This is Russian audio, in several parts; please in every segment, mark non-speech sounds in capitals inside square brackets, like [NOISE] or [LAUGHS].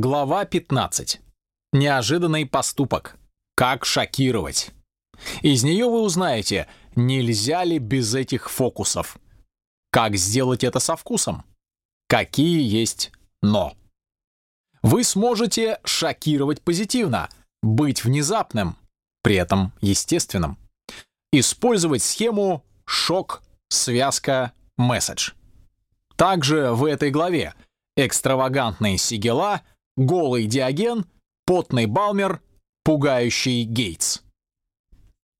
Глава 15. Неожиданный поступок. Как шокировать. Из нее вы узнаете, нельзя ли без этих фокусов. Как сделать это со вкусом. Какие есть «но». Вы сможете шокировать позитивно, быть внезапным, при этом естественным. Использовать схему «шок», «связка», «месседж». Также в этой главе экстравагантные сигела — голый Диоген, потный Балмер, пугающий Гейтс.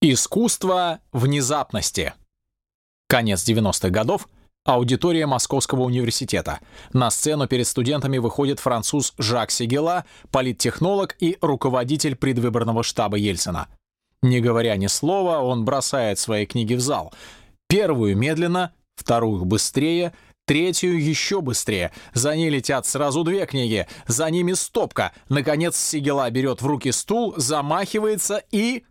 Искусство внезапности. Конец 90-х годов. Аудитория Московского университета. На сцену перед студентами выходит француз Жак Сигела, политтехнолог и руководитель предвыборного штаба Ельцина. Не говоря ни слова, он бросает свои книги в зал. Первую медленно, вторую быстрее — Третью еще быстрее. За ней летят сразу две книги. За ними стопка. Наконец Сигела берет в руки стул, замахивается и...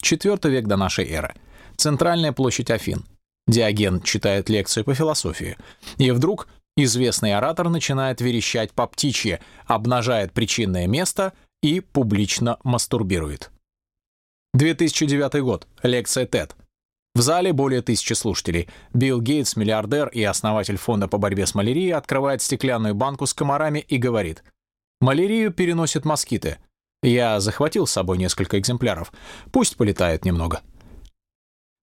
Четвертый век до нашей эры. Центральная площадь Афин. Диоген читает лекцию по философии. И вдруг известный оратор начинает верещать по птичьи, обнажает причинное место и публично мастурбирует. 2009 год. Лекция TED. В зале более тысячи слушателей. Билл Гейтс, миллиардер и основатель фонда по борьбе с малярией, открывает стеклянную банку с комарами и говорит. «Малярию переносят москиты. Я захватил с собой несколько экземпляров. Пусть полетает немного».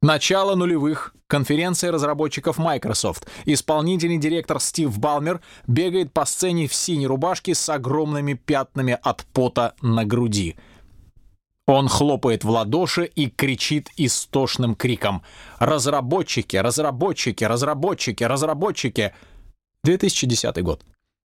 Начало нулевых. Конференция разработчиков Microsoft. Исполнительный директор Стив Балмер бегает по сцене в синей рубашке с огромными пятнами от пота на груди — он хлопает в ладоши и кричит истошным криком «Разработчики! Разработчики! Разработчики! Разработчики!» 2010 год.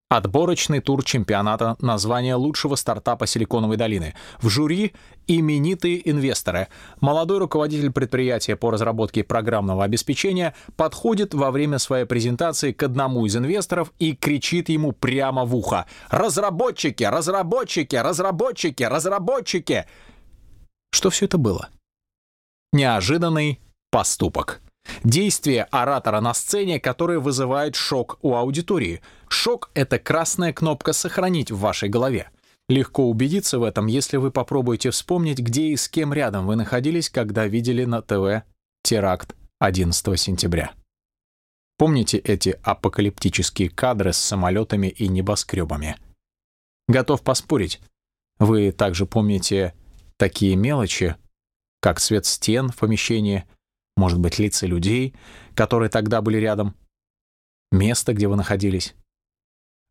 Отборочный тур чемпионата на звание лучшего стартапа Силиконовой долины. В жюри именитые инвесторы. Молодой руководитель предприятия по разработке программного обеспечения подходит во время своей презентации к одному из инвесторов и кричит ему прямо в ухо «Разработчики! Разработчики! Разработчики! Разработчики!» Что все это было? Неожиданный поступок. Действие оратора на сцене, которое вызывает шок у аудитории. Шок — это красная кнопка «Сохранить» в вашей голове. Легко убедиться в этом, если вы попробуете вспомнить, где и с кем рядом вы находились, когда видели на ТВ теракт 11 сентября. Помните эти апокалиптические кадры с самолетами и небоскребами? Готов поспорить. Вы также помните Такие мелочи, как цвет стен в помещении, может быть, лица людей, которые тогда были рядом, место, где вы находились.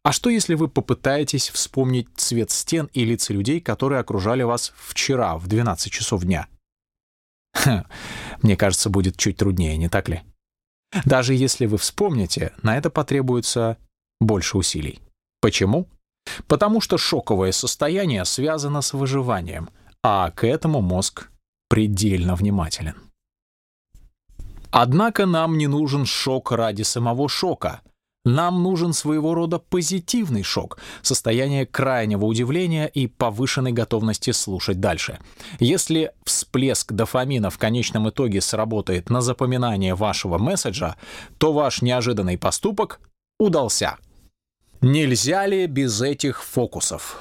А что, если вы попытаетесь вспомнить цвет стен и лица людей, которые окружали вас вчера в 12 часов дня? Ха, мне кажется, будет чуть труднее, не так ли? Даже если вы вспомните, на это потребуется больше усилий. Почему? Потому что шоковое состояние связано с выживанием, а к этому мозг предельно внимателен. Однако нам не нужен шок ради самого шока. Нам нужен своего рода позитивный шок, состояние крайнего удивления и повышенной готовности слушать дальше. Если всплеск дофамина в конечном итоге сработает на запоминание вашего месседжа, то ваш неожиданный поступок удался. Нельзя ли без этих фокусов?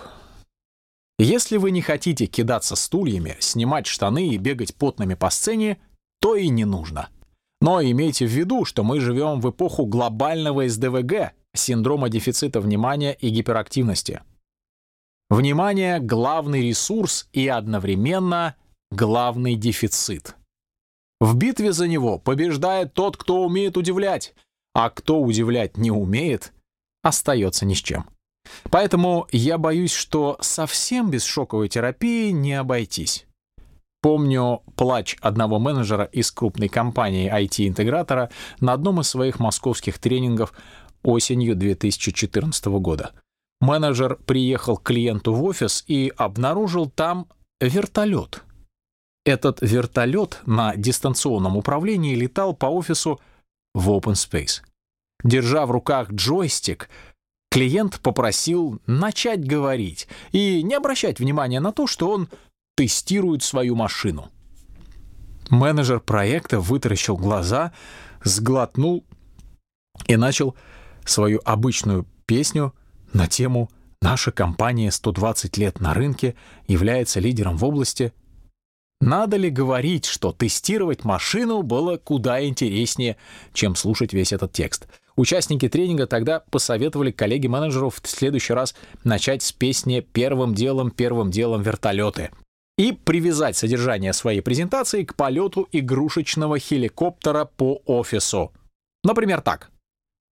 Если вы не хотите кидаться стульями, снимать штаны и бегать потными по сцене, то и не нужно. Но имейте в виду, что мы живем в эпоху глобального СДВГ, синдрома дефицита внимания и гиперактивности. Внимание — главный ресурс и одновременно главный дефицит. В битве за него побеждает тот, кто умеет удивлять, а кто удивлять не умеет, остается ни с чем. Поэтому я боюсь, что совсем без шоковой терапии не обойтись. Помню плач одного менеджера из крупной компании IT-интегратора на одном из своих московских тренингов осенью 2014 года. Менеджер приехал к клиенту в офис и обнаружил там вертолет. Этот вертолет на дистанционном управлении летал по офису в open space. Держа в руках джойстик, Клиент попросил начать говорить и не обращать внимания на то, что он тестирует свою машину. Менеджер проекта вытаращил глаза, сглотнул и начал свою обычную песню на тему наша компания 120 лет на рынке является лидером в области. Надо ли говорить, что тестировать машину было куда интереснее, чем слушать весь этот текст? Участники тренинга тогда посоветовали коллеге-менеджеру в следующий раз начать с песни «Первым делом, первым делом вертолеты» и привязать содержание своей презентации к полету игрушечного хеликоптера по офису. Например, так.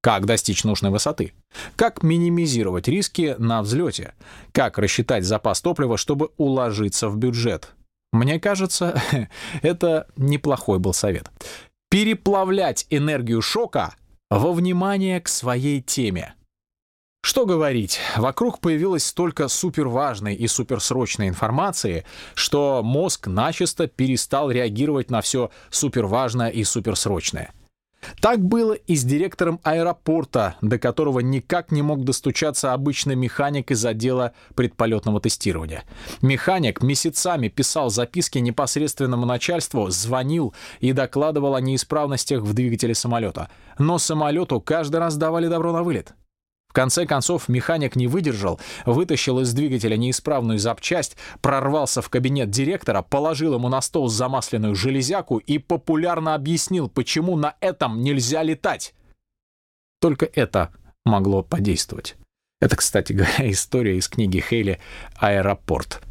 Как достичь нужной высоты? Как минимизировать риски на взлете? Как рассчитать запас топлива, чтобы уложиться в бюджет? Мне кажется, [LAUGHS] это неплохой был совет. Переплавлять энергию шока во внимание к своей теме. Что говорить, вокруг появилось столько суперважной и суперсрочной информации, что мозг начисто перестал реагировать на все суперважное и суперсрочное. Так было и с директором аэропорта, до которого никак не мог достучаться обычный механик из отдела предполетного тестирования. Механик месяцами писал записки непосредственному начальству, звонил и докладывал о неисправностях в двигателе самолета. Но самолету каждый раз давали добро на вылет конце концов, механик не выдержал, вытащил из двигателя неисправную запчасть, прорвался в кабинет директора, положил ему на стол замасленную железяку и популярно объяснил, почему на этом нельзя летать. Только это могло подействовать. Это, кстати говоря, [LAUGHS] история из книги Хейли «Аэропорт».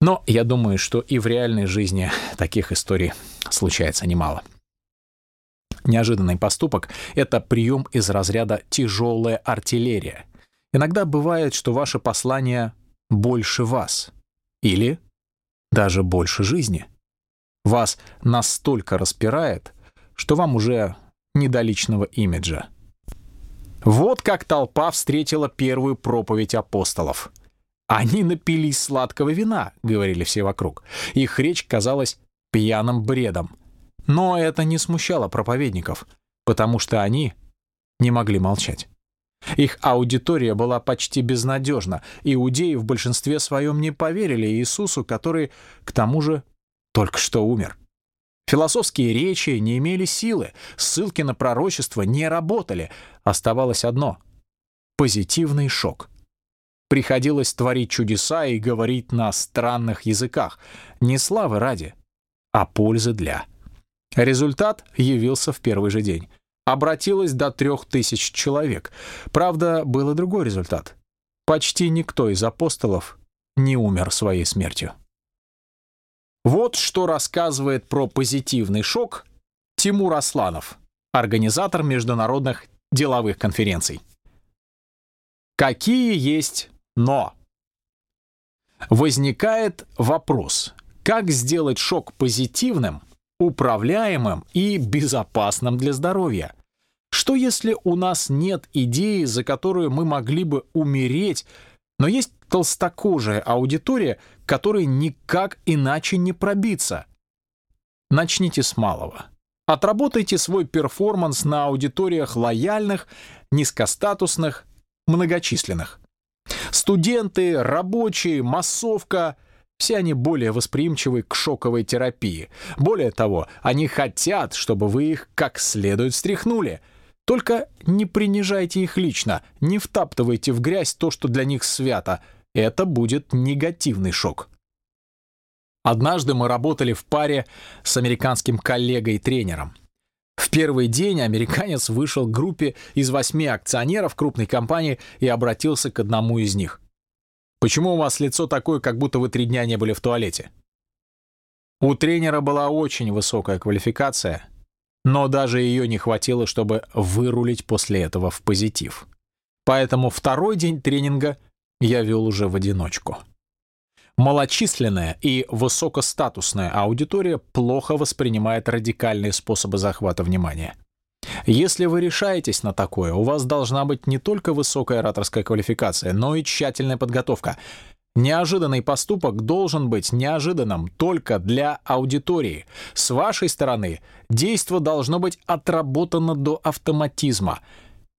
Но я думаю, что и в реальной жизни таких историй случается немало. Неожиданный поступок — это прием из разряда «тяжелая артиллерия». Иногда бывает, что ваше послание больше вас. Или даже больше жизни. Вас настолько распирает, что вам уже не до личного имиджа. Вот как толпа встретила первую проповедь апостолов. «Они напились сладкого вина», — говорили все вокруг. Их речь казалась пьяным бредом. Но это не смущало проповедников, потому что они не могли молчать. Их аудитория была почти безнадежна, иудеи в большинстве своем не поверили Иисусу, который, к тому же, только что умер. Философские речи не имели силы, ссылки на пророчество не работали. Оставалось одно — позитивный шок. Приходилось творить чудеса и говорить на странных языках, не славы ради, а пользы для Результат явился в первый же день. Обратилось до трех тысяч человек. Правда, был и другой результат. Почти никто из апостолов не умер своей смертью. Вот что рассказывает про позитивный шок Тимур Асланов, организатор международных деловых конференций. Какие есть «но»? Возникает вопрос, как сделать шок позитивным управляемым и безопасным для здоровья. Что если у нас нет идеи, за которую мы могли бы умереть, но есть толстокожая аудитория, которой никак иначе не пробиться? Начните с малого. Отработайте свой перформанс на аудиториях лояльных, низкостатусных, многочисленных. Студенты, рабочие, массовка — все они более восприимчивы к шоковой терапии. Более того, они хотят, чтобы вы их как следует встряхнули. Только не принижайте их лично, не втаптывайте в грязь то, что для них свято. Это будет негативный шок. Однажды мы работали в паре с американским коллегой-тренером. В первый день американец вышел к группе из восьми акционеров крупной компании и обратился к одному из них. Почему у вас лицо такое, как будто вы три дня не были в туалете? У тренера была очень высокая квалификация, но даже ее не хватило, чтобы вырулить после этого в позитив. Поэтому второй день тренинга я вел уже в одиночку. Малочисленная и высокостатусная аудитория плохо воспринимает радикальные способы захвата внимания. Если вы решаетесь на такое, у вас должна быть не только высокая ораторская квалификация, но и тщательная подготовка. Неожиданный поступок должен быть неожиданным только для аудитории. С вашей стороны действо должно быть отработано до автоматизма.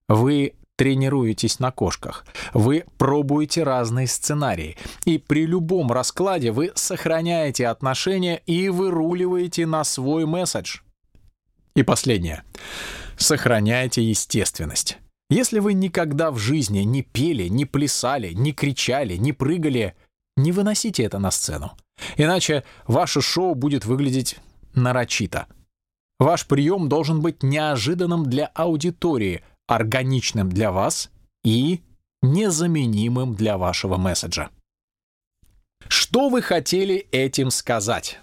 Вы тренируетесь на кошках, вы пробуете разные сценарии, и при любом раскладе вы сохраняете отношения и выруливаете на свой месседж. И последнее. Сохраняйте естественность. Если вы никогда в жизни не пели, не плясали, не кричали, не прыгали, не выносите это на сцену. Иначе ваше шоу будет выглядеть нарочито. Ваш прием должен быть неожиданным для аудитории, органичным для вас и незаменимым для вашего месседжа. Что вы хотели этим сказать?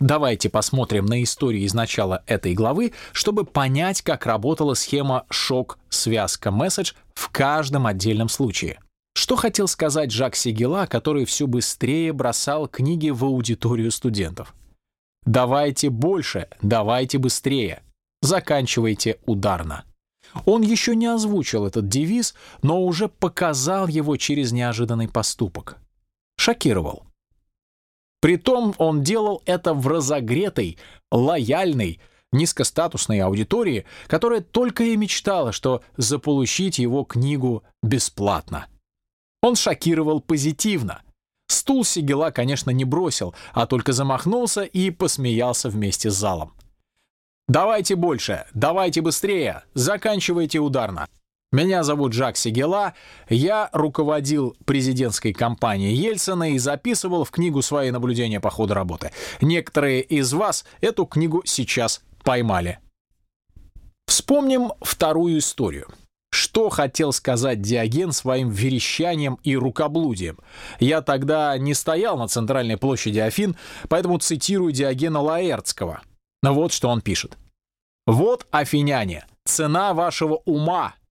Давайте посмотрим на историю из начала этой главы, чтобы понять, как работала схема шок-связка-месседж в каждом отдельном случае. Что хотел сказать Жак Сигела, который все быстрее бросал книги в аудиторию студентов? Давайте больше, давайте быстрее. Заканчивайте ударно. Он еще не озвучил этот девиз, но уже показал его через неожиданный поступок. Шокировал. Притом он делал это в разогретой, лояльной, низкостатусной аудитории, которая только и мечтала, что заполучить его книгу бесплатно. Он шокировал позитивно. Стул Сигела, конечно, не бросил, а только замахнулся и посмеялся вместе с залом. «Давайте больше, давайте быстрее, заканчивайте ударно. Меня зовут Жак Сигела, я руководил президентской кампанией Ельцина и записывал в книгу свои наблюдения по ходу работы. Некоторые из вас эту книгу сейчас поймали. Вспомним вторую историю. Что хотел сказать Диоген своим верещанием и рукоблудием? Я тогда не стоял на центральной площади Афин, поэтому цитирую Диогена Лаэртского. Вот что он пишет. «Вот, афиняне, цена вашего ума, —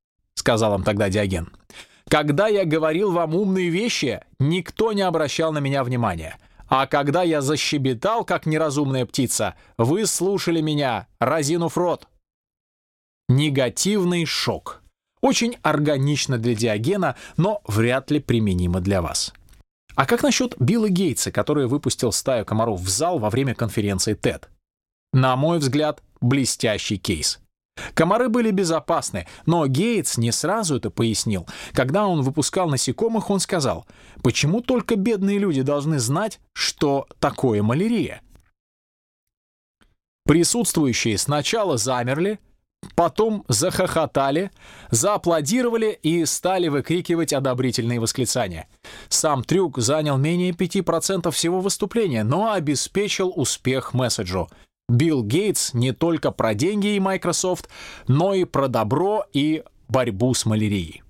сказал им тогда Диоген. «Когда я говорил вам умные вещи, никто не обращал на меня внимания. А когда я защебетал, как неразумная птица, вы слушали меня, разинув рот». Негативный шок. Очень органично для Диогена, но вряд ли применимо для вас. А как насчет Билла Гейтса, который выпустил стаю комаров в зал во время конференции TED? На мой взгляд, блестящий кейс. Комары были безопасны, но Гейтс не сразу это пояснил. Когда он выпускал насекомых, он сказал, почему только бедные люди должны знать, что такое малярия? Присутствующие сначала замерли, потом захохотали, зааплодировали и стали выкрикивать одобрительные восклицания. Сам трюк занял менее 5% всего выступления, но обеспечил успех месседжу — Билл Гейтс не только про деньги и Microsoft, но и про добро и борьбу с малярией.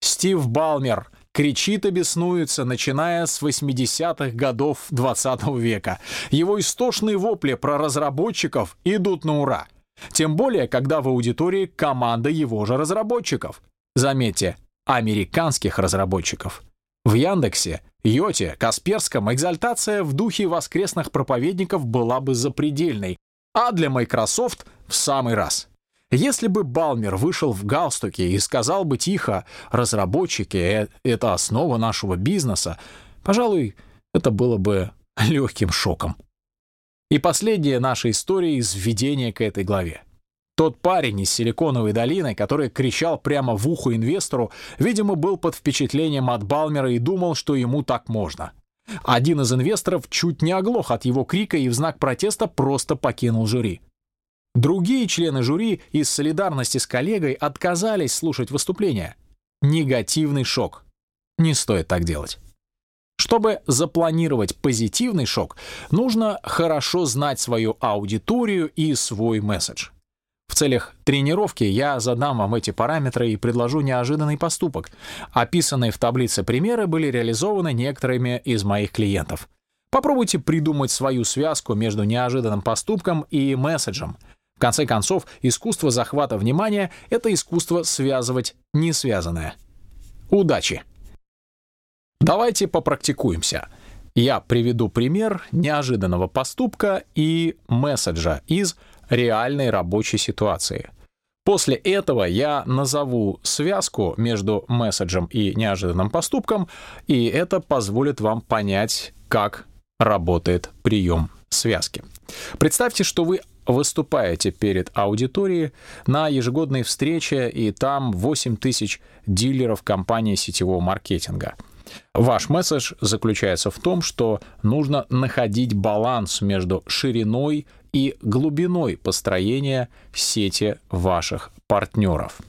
Стив Балмер кричит и беснуется, начиная с 80-х годов 20 -го века. Его истошные вопли про разработчиков идут на ура. Тем более, когда в аудитории команда его же разработчиков. Заметьте, американских разработчиков. В Яндексе, Йоте, Касперском экзальтация в духе воскресных проповедников была бы запредельной, а для Microsoft в самый раз. Если бы Балмер вышел в галстуке и сказал бы тихо «разработчики э, — это основа нашего бизнеса», пожалуй, это было бы легким шоком. И последняя наша история из введения к этой главе. Тот парень из Силиконовой долины, который кричал прямо в ухо инвестору, видимо, был под впечатлением от Балмера и думал, что ему так можно. Один из инвесторов чуть не оглох от его крика и в знак протеста просто покинул жюри. Другие члены жюри из солидарности с коллегой отказались слушать выступление. Негативный шок. Не стоит так делать. Чтобы запланировать позитивный шок, нужно хорошо знать свою аудиторию и свой месседж. Целях тренировки я задам вам эти параметры и предложу неожиданный поступок. Описанные в таблице примеры были реализованы некоторыми из моих клиентов. Попробуйте придумать свою связку между неожиданным поступком и месседжем. В конце концов, искусство захвата внимания — это искусство связывать несвязанное. Удачи! Давайте попрактикуемся. Я приведу пример неожиданного поступка и месседжа из реальной рабочей ситуации. После этого я назову связку между месседжем и неожиданным поступком, и это позволит вам понять, как работает прием связки. Представьте, что вы выступаете перед аудиторией на ежегодной встрече, и там 8 тысяч дилеров компании сетевого маркетинга — Ваш месседж заключается в том, что нужно находить баланс между шириной и глубиной построения сети ваших партнеров.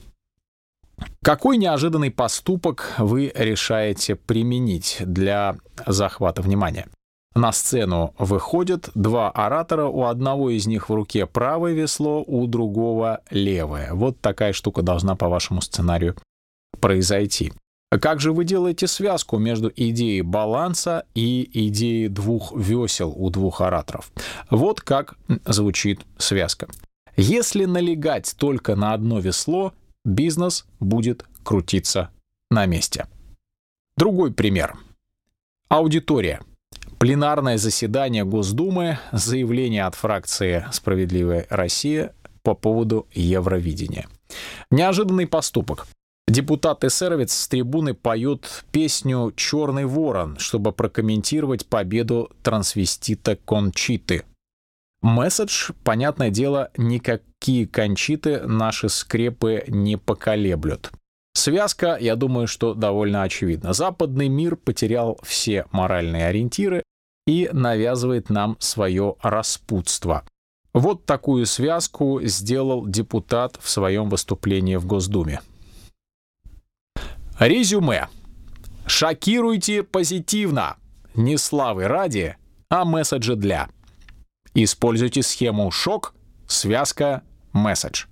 Какой неожиданный поступок вы решаете применить для захвата внимания? На сцену выходят два оратора, у одного из них в руке правое весло, у другого левое. Вот такая штука должна по вашему сценарию произойти. Как же вы делаете связку между идеей баланса и идеей двух весел у двух ораторов? Вот как звучит связка. Если налегать только на одно весло, бизнес будет крутиться на месте. Другой пример. Аудитория. Пленарное заседание Госдумы, заявление от фракции «Справедливая Россия» по поводу Евровидения. Неожиданный поступок. Депутат эсеровец с трибуны поет песню «Черный ворон», чтобы прокомментировать победу трансвестита Кончиты. Месседж, понятное дело, никакие кончиты наши скрепы не поколеблют. Связка, я думаю, что довольно очевидна. Западный мир потерял все моральные ориентиры и навязывает нам свое распутство. Вот такую связку сделал депутат в своем выступлении в Госдуме. Резюме. Шокируйте позитивно. Не славы ради, а месседжи для. Используйте схему шок, связка, месседж.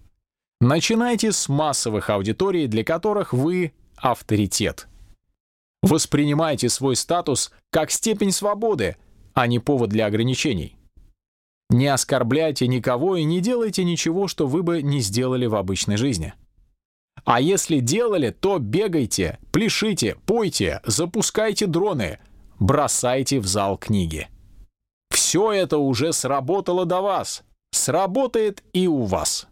Начинайте с массовых аудиторий, для которых вы авторитет. Воспринимайте свой статус как степень свободы, а не повод для ограничений. Не оскорбляйте никого и не делайте ничего, что вы бы не сделали в обычной жизни. А если делали, то бегайте, пляшите, пойте, запускайте дроны, бросайте в зал книги. Все это уже сработало до вас. Сработает и у вас.